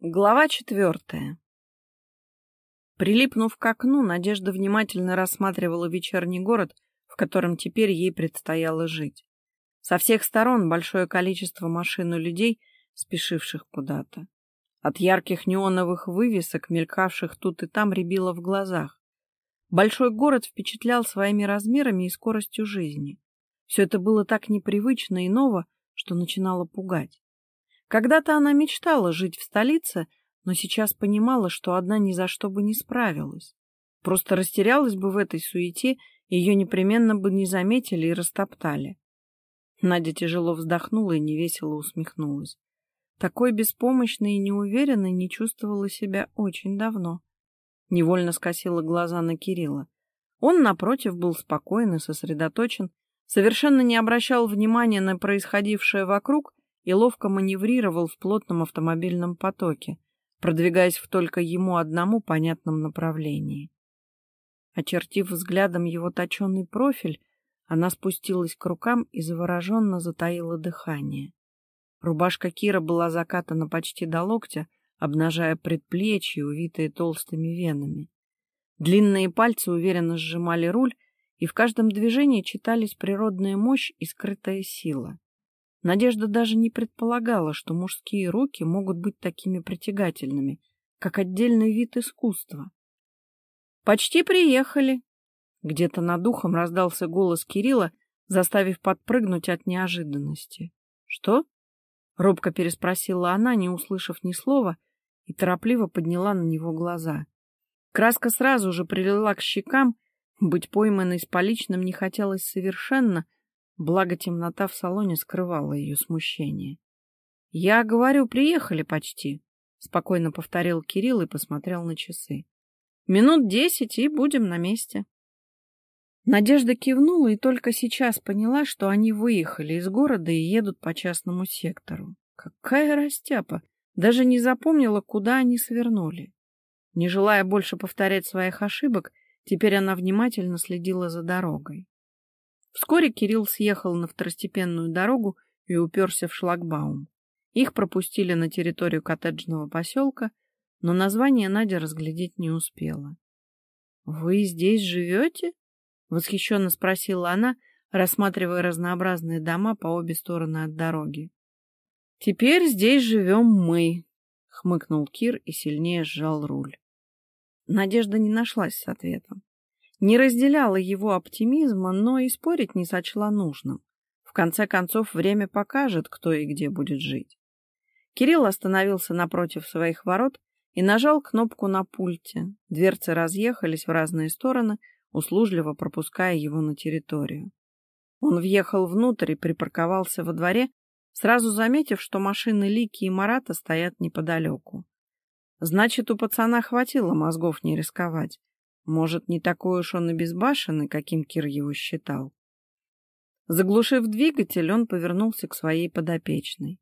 Глава четвертая. Прилипнув к окну, Надежда внимательно рассматривала вечерний город, в котором теперь ей предстояло жить. Со всех сторон большое количество машин и людей, спешивших куда-то. От ярких неоновых вывесок, мелькавших тут и там, рябило в глазах. Большой город впечатлял своими размерами и скоростью жизни. Все это было так непривычно и ново, что начинало пугать. Когда-то она мечтала жить в столице, но сейчас понимала, что одна ни за что бы не справилась. Просто растерялась бы в этой суете, ее непременно бы не заметили и растоптали. Надя тяжело вздохнула и невесело усмехнулась. Такой беспомощной и неуверенной не чувствовала себя очень давно. Невольно скосила глаза на Кирилла. Он, напротив, был спокоен и сосредоточен, совершенно не обращал внимания на происходившее вокруг и ловко маневрировал в плотном автомобильном потоке, продвигаясь в только ему одному понятном направлении. Очертив взглядом его точенный профиль, она спустилась к рукам и завороженно затаила дыхание. Рубашка Кира была закатана почти до локтя, обнажая предплечья, увитые толстыми венами. Длинные пальцы уверенно сжимали руль, и в каждом движении читались природная мощь и скрытая сила. Надежда даже не предполагала, что мужские руки могут быть такими притягательными, как отдельный вид искусства. «Почти приехали!» Где-то над ухом раздался голос Кирилла, заставив подпрыгнуть от неожиданности. «Что?» — робко переспросила она, не услышав ни слова, и торопливо подняла на него глаза. Краска сразу же прилила к щекам, быть пойманной с поличным не хотелось совершенно — благо темнота в салоне скрывала ее смущение. — Я говорю, приехали почти, — спокойно повторил Кирилл и посмотрел на часы. — Минут десять, и будем на месте. Надежда кивнула и только сейчас поняла, что они выехали из города и едут по частному сектору. Какая растяпа! Даже не запомнила, куда они свернули. Не желая больше повторять своих ошибок, теперь она внимательно следила за дорогой. Вскоре Кирилл съехал на второстепенную дорогу и уперся в шлагбаум. Их пропустили на территорию коттеджного поселка, но название Надя разглядеть не успела. — Вы здесь живете? — восхищенно спросила она, рассматривая разнообразные дома по обе стороны от дороги. — Теперь здесь живем мы, — хмыкнул Кир и сильнее сжал руль. Надежда не нашлась с ответом. Не разделяла его оптимизма, но и спорить не сочла нужным. В конце концов, время покажет, кто и где будет жить. Кирилл остановился напротив своих ворот и нажал кнопку на пульте. Дверцы разъехались в разные стороны, услужливо пропуская его на территорию. Он въехал внутрь и припарковался во дворе, сразу заметив, что машины Лики и Марата стоят неподалеку. Значит, у пацана хватило мозгов не рисковать. Может, не такой уж он и безбашенный, каким Кир его считал. Заглушив двигатель, он повернулся к своей подопечной.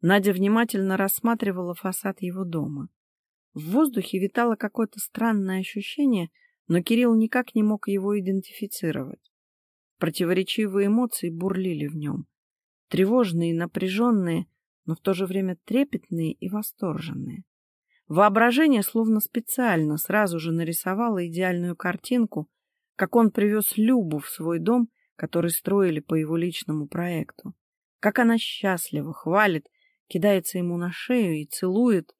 Надя внимательно рассматривала фасад его дома. В воздухе витало какое-то странное ощущение, но Кирилл никак не мог его идентифицировать. Противоречивые эмоции бурлили в нем. Тревожные, напряженные, но в то же время трепетные и восторженные. Воображение словно специально сразу же нарисовало идеальную картинку, как он привез Любу в свой дом, который строили по его личному проекту. Как она счастлива, хвалит, кидается ему на шею и целует.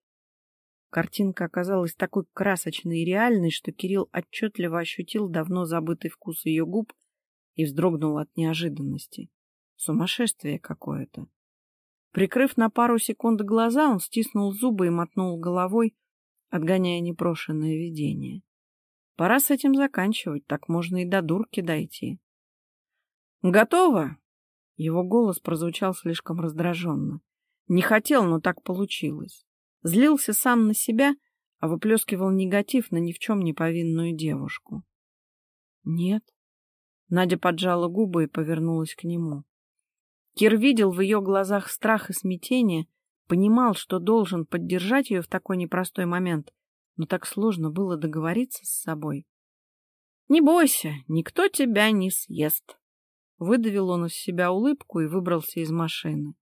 Картинка оказалась такой красочной и реальной, что Кирилл отчетливо ощутил давно забытый вкус ее губ и вздрогнул от неожиданности. Сумасшествие какое-то. Прикрыв на пару секунд глаза, он стиснул зубы и мотнул головой, отгоняя непрошенное видение. Пора с этим заканчивать, так можно и до дурки дойти. «Готово!» Его голос прозвучал слишком раздраженно. Не хотел, но так получилось. Злился сам на себя, а выплескивал негатив на ни в чем не повинную девушку. «Нет». Надя поджала губы и повернулась к нему. Кир видел в ее глазах страх и смятение, понимал, что должен поддержать ее в такой непростой момент, но так сложно было договориться с собой. — Не бойся, никто тебя не съест. Выдавил он из себя улыбку и выбрался из машины.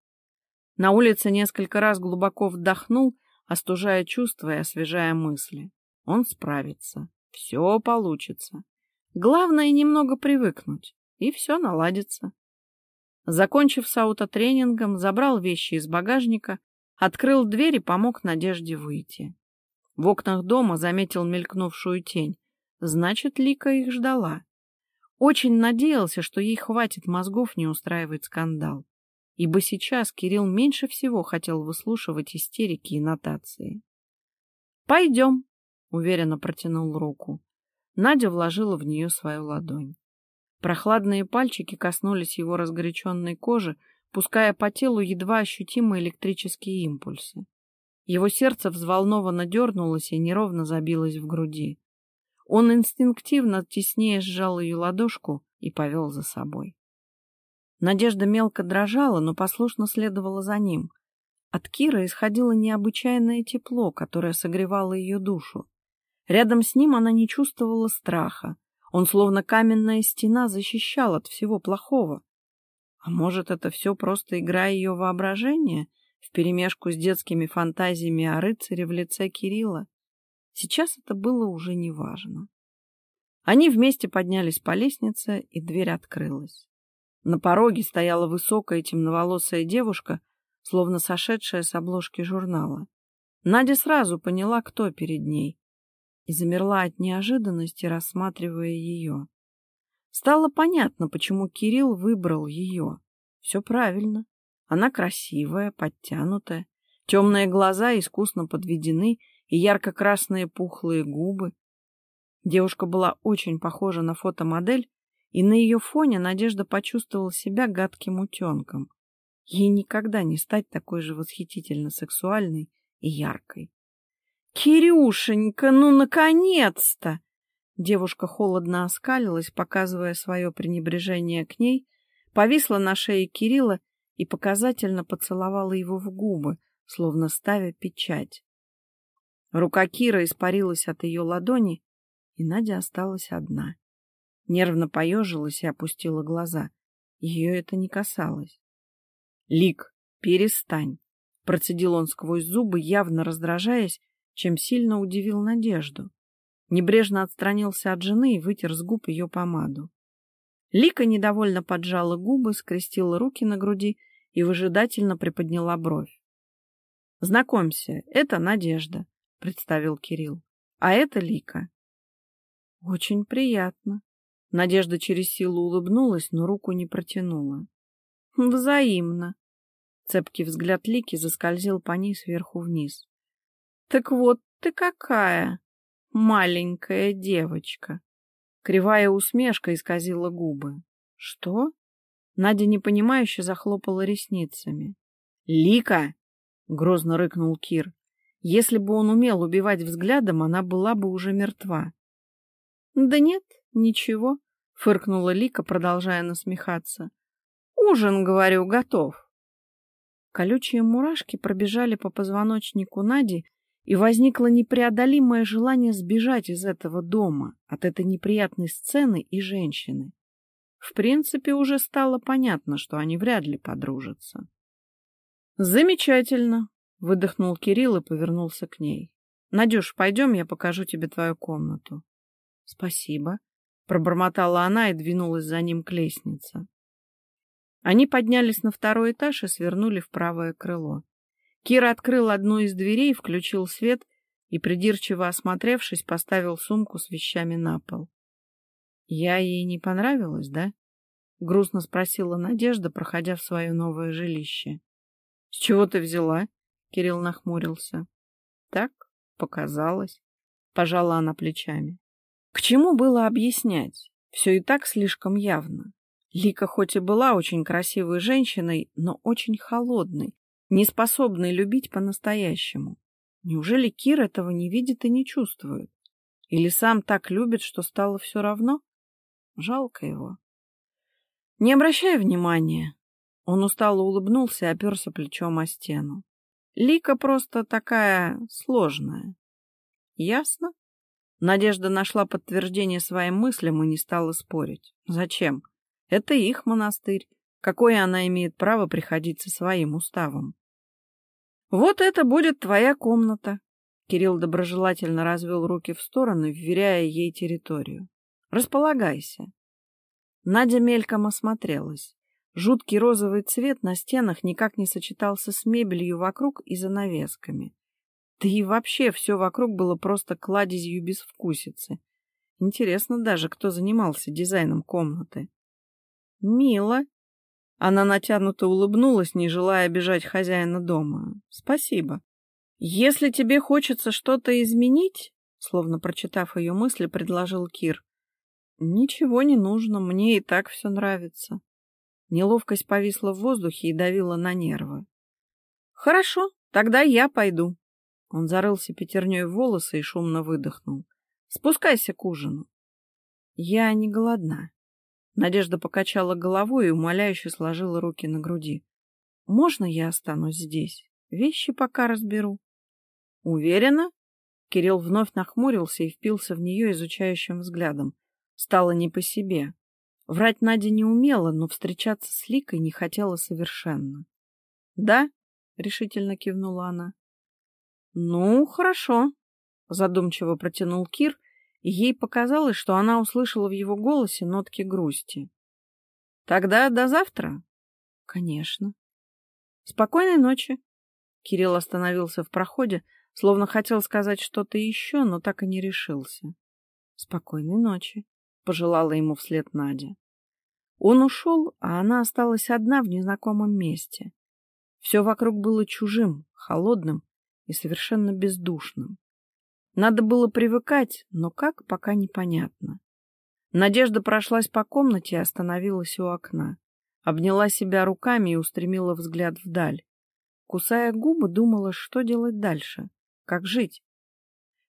На улице несколько раз глубоко вдохнул, остужая чувства и освежая мысли. Он справится. Все получится. Главное немного привыкнуть, и все наладится. Закончив с аутотренингом, забрал вещи из багажника, открыл дверь и помог Надежде выйти. В окнах дома заметил мелькнувшую тень. Значит, Лика их ждала. Очень надеялся, что ей хватит мозгов не устраивать скандал, ибо сейчас Кирилл меньше всего хотел выслушивать истерики и нотации. «Пойдем», — уверенно протянул руку. Надя вложила в нее свою ладонь. Прохладные пальчики коснулись его разгоряченной кожи, пуская по телу едва ощутимые электрические импульсы. Его сердце взволнованно дернулось и неровно забилось в груди. Он инстинктивно теснее сжал ее ладошку и повел за собой. Надежда мелко дрожала, но послушно следовала за ним. От Кира исходило необычайное тепло, которое согревало ее душу. Рядом с ним она не чувствовала страха. Он, словно каменная стена, защищал от всего плохого. А может, это все просто игра ее воображения вперемешку с детскими фантазиями о рыцаре в лице Кирилла? Сейчас это было уже неважно. Они вместе поднялись по лестнице, и дверь открылась. На пороге стояла высокая темноволосая девушка, словно сошедшая с обложки журнала. Надя сразу поняла, кто перед ней, и замерла от неожиданности, рассматривая ее. Стало понятно, почему Кирилл выбрал ее. Все правильно. Она красивая, подтянутая, темные глаза искусно подведены и ярко-красные пухлые губы. Девушка была очень похожа на фотомодель, и на ее фоне Надежда почувствовала себя гадким утенком. Ей никогда не стать такой же восхитительно сексуальной и яркой. «Кирюшенька, ну, наконец-то!» Девушка холодно оскалилась, показывая свое пренебрежение к ней, повисла на шее Кирилла и показательно поцеловала его в губы, словно ставя печать. Рука Кира испарилась от ее ладони, и Надя осталась одна. Нервно поежилась и опустила глаза. Ее это не касалось. — Лик, перестань! — процедил он сквозь зубы, явно раздражаясь, чем сильно удивил Надежду. Небрежно отстранился от жены и вытер с губ ее помаду. Лика недовольно поджала губы, скрестила руки на груди и выжидательно приподняла бровь. — Знакомься, это Надежда. — представил Кирилл. — А это Лика. — Очень приятно. Надежда через силу улыбнулась, но руку не протянула. — Взаимно. Цепкий взгляд Лики заскользил по ней сверху вниз. — Так вот ты какая, маленькая девочка. Кривая усмешка исказила губы. — Что? Надя непонимающе захлопала ресницами. — Лика! — грозно рыкнул Кир. Если бы он умел убивать взглядом, она была бы уже мертва. — Да нет, ничего, — фыркнула Лика, продолжая насмехаться. — Ужин, говорю, готов. Колючие мурашки пробежали по позвоночнику Нади, и возникло непреодолимое желание сбежать из этого дома, от этой неприятной сцены и женщины. В принципе, уже стало понятно, что они вряд ли подружатся. «Замечательно!» Выдохнул Кирилл и повернулся к ней. — Надюш, пойдем, я покажу тебе твою комнату. — Спасибо. Пробормотала она и двинулась за ним к лестнице. Они поднялись на второй этаж и свернули в правое крыло. Кира открыл одну из дверей, включил свет и, придирчиво осмотревшись, поставил сумку с вещами на пол. — Я ей не понравилась, да? — грустно спросила Надежда, проходя в свое новое жилище. — С чего ты взяла? Кирилл нахмурился. Так показалось. Пожала она плечами. К чему было объяснять? Все и так слишком явно. Лика хоть и была очень красивой женщиной, но очень холодной, неспособной любить по-настоящему. Неужели Кир этого не видит и не чувствует? Или сам так любит, что стало все равно? Жалко его. Не обращай внимания. Он устало улыбнулся и оперся плечом о стену. Лика просто такая сложная. Ясно? Надежда нашла подтверждение своим мыслям и не стала спорить. Зачем? Это их монастырь. Какое она имеет право приходить со своим уставом? Вот это будет твоя комната. Кирилл доброжелательно развел руки в стороны, вверяя ей территорию. Располагайся. Надя мельком осмотрелась. Жуткий розовый цвет на стенах никак не сочетался с мебелью вокруг и занавесками. Да и вообще все вокруг было просто кладезью безвкусицы. Интересно даже, кто занимался дизайном комнаты. Мило. Она натянуто улыбнулась, не желая обижать хозяина дома. Спасибо. Если тебе хочется что-то изменить, словно прочитав ее мысли, предложил Кир. Ничего не нужно, мне и так все нравится. Неловкость повисла в воздухе и давила на нервы. Хорошо, тогда я пойду. Он зарылся пятерней в волосы и шумно выдохнул. Спускайся к ужину. Я не голодна. Надежда покачала головой и умоляюще сложила руки на груди. Можно я останусь здесь? Вещи пока разберу. Уверена? Кирилл вновь нахмурился и впился в нее изучающим взглядом. Стало не по себе. Врать Надя не умела, но встречаться с Ликой не хотела совершенно. — Да? — решительно кивнула она. — Ну, хорошо, — задумчиво протянул Кир, ей показалось, что она услышала в его голосе нотки грусти. — Тогда до завтра? — Конечно. — Спокойной ночи. Кирилл остановился в проходе, словно хотел сказать что-то еще, но так и не решился. — Спокойной ночи пожелала ему вслед Надя. Он ушел, а она осталась одна в незнакомом месте. Все вокруг было чужим, холодным и совершенно бездушным. Надо было привыкать, но как, пока непонятно. Надежда прошлась по комнате и остановилась у окна. Обняла себя руками и устремила взгляд вдаль. Кусая губы, думала, что делать дальше, как жить.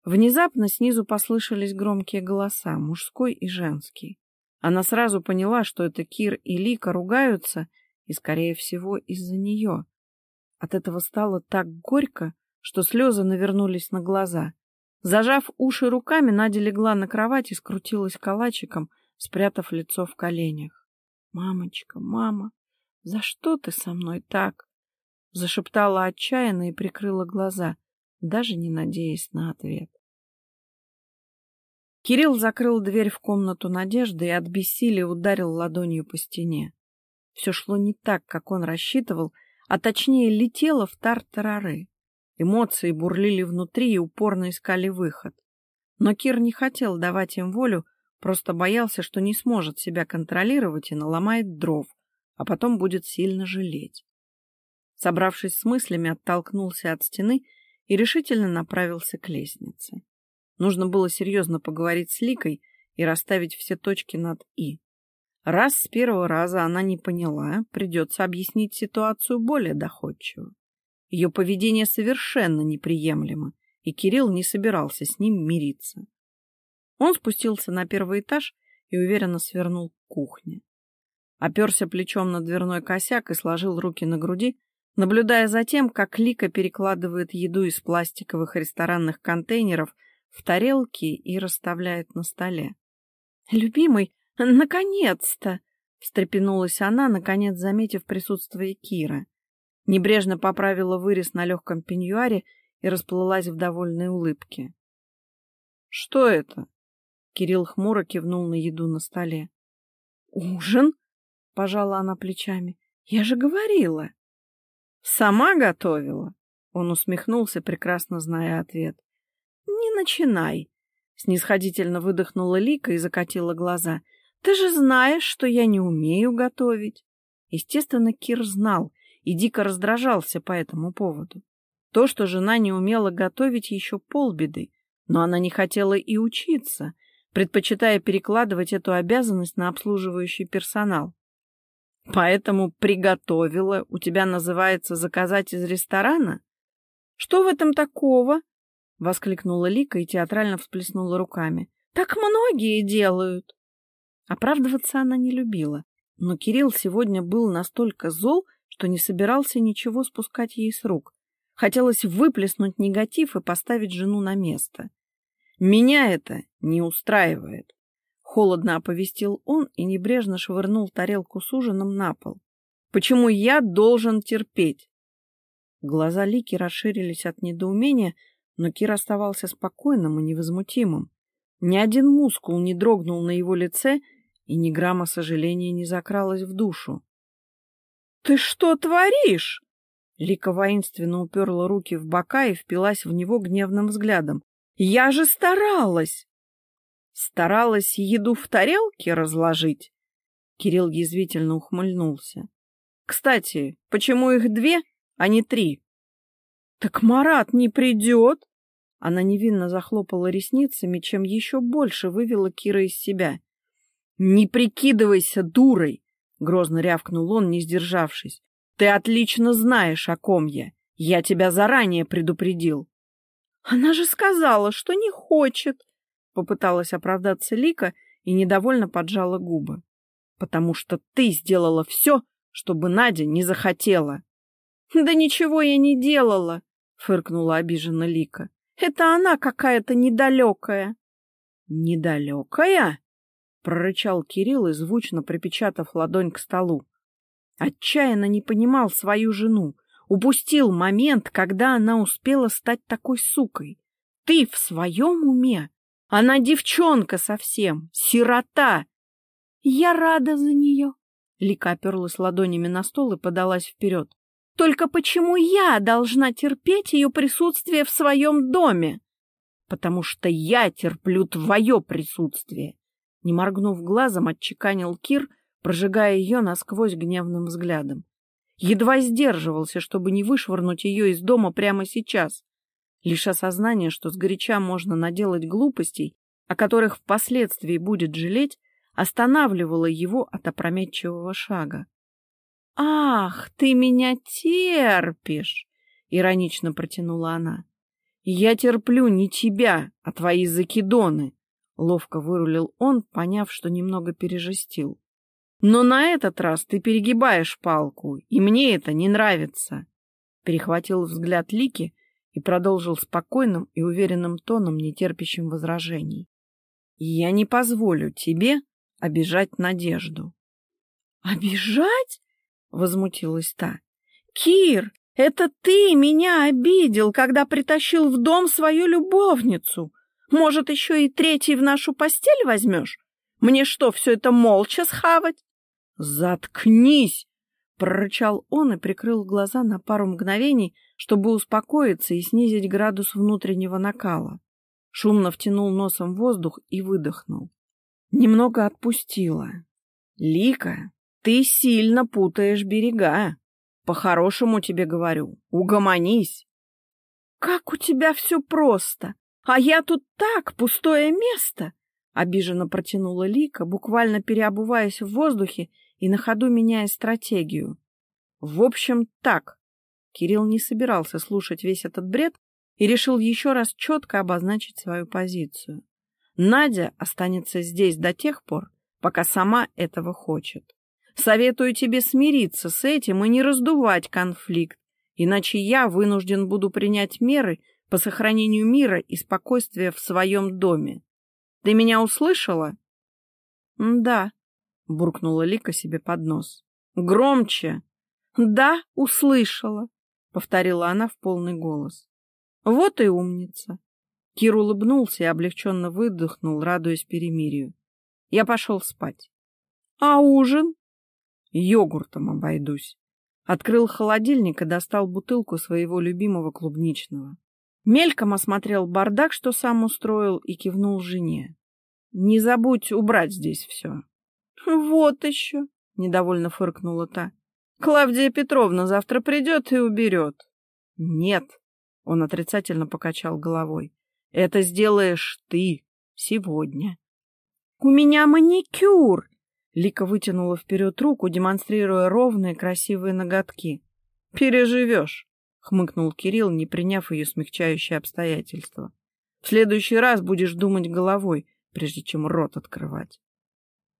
Внезапно снизу послышались громкие голоса, мужской и женский. Она сразу поняла, что это Кир и Лика ругаются, и, скорее всего, из-за нее. От этого стало так горько, что слезы навернулись на глаза. Зажав уши руками, Надя легла на кровать и скрутилась калачиком, спрятав лицо в коленях. — Мамочка, мама, за что ты со мной так? — зашептала отчаянно и прикрыла глаза, даже не надеясь на ответ. Кирилл закрыл дверь в комнату Надежды и от бессилия ударил ладонью по стене. Все шло не так, как он рассчитывал, а точнее летело в тартарары. Эмоции бурлили внутри и упорно искали выход. Но Кир не хотел давать им волю, просто боялся, что не сможет себя контролировать и наломает дров, а потом будет сильно жалеть. Собравшись с мыслями, оттолкнулся от стены и решительно направился к лестнице. Нужно было серьезно поговорить с Ликой и расставить все точки над «и». Раз с первого раза она не поняла, придется объяснить ситуацию более доходчиво. Ее поведение совершенно неприемлемо, и Кирилл не собирался с ним мириться. Он спустился на первый этаж и уверенно свернул к кухне. Оперся плечом на дверной косяк и сложил руки на груди, наблюдая за тем, как Лика перекладывает еду из пластиковых ресторанных контейнеров – в тарелки и расставляет на столе. «Любимый, наконец-то!» — встрепенулась она, наконец заметив присутствие Кира. Небрежно поправила вырез на легком пеньюаре и расплылась в довольной улыбке. «Что это?» — Кирилл хмуро кивнул на еду на столе. «Ужин?» — пожала она плечами. «Я же говорила!» «Сама готовила?» Он усмехнулся, прекрасно зная ответ. «Не начинай!» — снисходительно выдохнула Лика и закатила глаза. «Ты же знаешь, что я не умею готовить!» Естественно, Кир знал и дико раздражался по этому поводу. То, что жена не умела готовить, еще полбеды, но она не хотела и учиться, предпочитая перекладывать эту обязанность на обслуживающий персонал. Поэтому приготовила, у тебя называется заказать из ресторана? Что в этом такого? — воскликнула Лика и театрально всплеснула руками. «Так многие делают!» Оправдываться она не любила, но Кирилл сегодня был настолько зол, что не собирался ничего спускать ей с рук. Хотелось выплеснуть негатив и поставить жену на место. «Меня это не устраивает», — холодно оповестил он и небрежно швырнул тарелку с ужином на пол. «Почему я должен терпеть?» Глаза Лики расширились от недоумения, но Кир оставался спокойным и невозмутимым. Ни один мускул не дрогнул на его лице, и ни грамма сожаления не закралось в душу. — Ты что творишь? Лика воинственно уперла руки в бока и впилась в него гневным взглядом. — Я же старалась! — Старалась еду в тарелке разложить? Кирилл язвительно ухмыльнулся. — Кстати, почему их две, а не три? — Так Марат не придет! Она невинно захлопала ресницами, чем еще больше вывела Кира из себя. — Не прикидывайся дурой! — грозно рявкнул он, не сдержавшись. — Ты отлично знаешь, о ком я. Я тебя заранее предупредил. — Она же сказала, что не хочет! — попыталась оправдаться Лика и недовольно поджала губы. — Потому что ты сделала все, чтобы Надя не захотела. — Да ничего я не делала! — фыркнула обиженно Лика. Это она какая-то недалекая. — Недалекая? — прорычал Кирилл, и звучно припечатав ладонь к столу. Отчаянно не понимал свою жену. Упустил момент, когда она успела стать такой сукой. Ты в своем уме? Она девчонка совсем, сирота. Я рада за нее. Лика оперлась ладонями на стол и подалась вперед. Только почему я должна терпеть ее присутствие в своем доме? Потому что я терплю твое присутствие. Не моргнув глазом, отчеканил Кир, прожигая ее насквозь гневным взглядом. Едва сдерживался, чтобы не вышвырнуть ее из дома прямо сейчас. Лишь осознание, что сгоряча можно наделать глупостей, о которых впоследствии будет жалеть, останавливало его от опрометчивого шага. «Ах, ты меня терпишь!» — иронично протянула она. «Я терплю не тебя, а твои закидоны!» — ловко вырулил он, поняв, что немного пережестил. «Но на этот раз ты перегибаешь палку, и мне это не нравится!» Перехватил взгляд Лики и продолжил спокойным и уверенным тоном, не терпящим возражений. «Я не позволю тебе обижать Надежду». «Обижать?» — возмутилась та. «Кир, это ты меня обидел, когда притащил в дом свою любовницу. Может, еще и третий в нашу постель возьмешь? Мне что, все это молча схавать?» «Заткнись!» — прорычал он и прикрыл глаза на пару мгновений, чтобы успокоиться и снизить градус внутреннего накала. Шумно втянул носом воздух и выдохнул. Немного отпустила. «Лика, ты сильно путаешь берега. По-хорошему тебе говорю, угомонись. Как у тебя все просто, а я тут так, пустое место. Обиженно протянула Лика, буквально переобуваясь в воздухе и на ходу меняя стратегию. В общем, так. Кирилл не собирался слушать весь этот бред и решил еще раз четко обозначить свою позицию. Надя останется здесь до тех пор, пока сама этого хочет. Советую тебе смириться с этим и не раздувать конфликт, иначе я вынужден буду принять меры по сохранению мира и спокойствия в своем доме. Ты меня услышала? — Да, — буркнула Лика себе под нос. — Громче! — Да, услышала, — повторила она в полный голос. — Вот и умница. Кир улыбнулся и облегченно выдохнул, радуясь перемирию. Я пошел спать. — А ужин? Йогуртом обойдусь. Открыл холодильник и достал бутылку своего любимого клубничного. Мельком осмотрел бардак, что сам устроил, и кивнул жене. — Не забудь убрать здесь все. — Вот еще, — недовольно фыркнула та. — Клавдия Петровна завтра придет и уберет. — Нет, — он отрицательно покачал головой. — Это сделаешь ты сегодня. — У меня маникюр! Лика вытянула вперед руку, демонстрируя ровные красивые ноготки. «Переживешь», — хмыкнул Кирилл, не приняв ее смягчающие обстоятельства. «В следующий раз будешь думать головой, прежде чем рот открывать».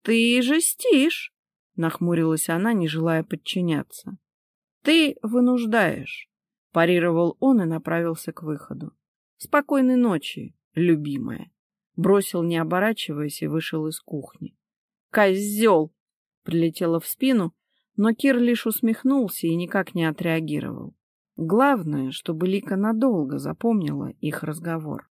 «Ты жестишь», — нахмурилась она, не желая подчиняться. «Ты вынуждаешь», — парировал он и направился к выходу. «Спокойной ночи, любимая», — бросил, не оборачиваясь, и вышел из кухни. «Козел!» — прилетело в спину, но Кир лишь усмехнулся и никак не отреагировал. Главное, чтобы Лика надолго запомнила их разговор.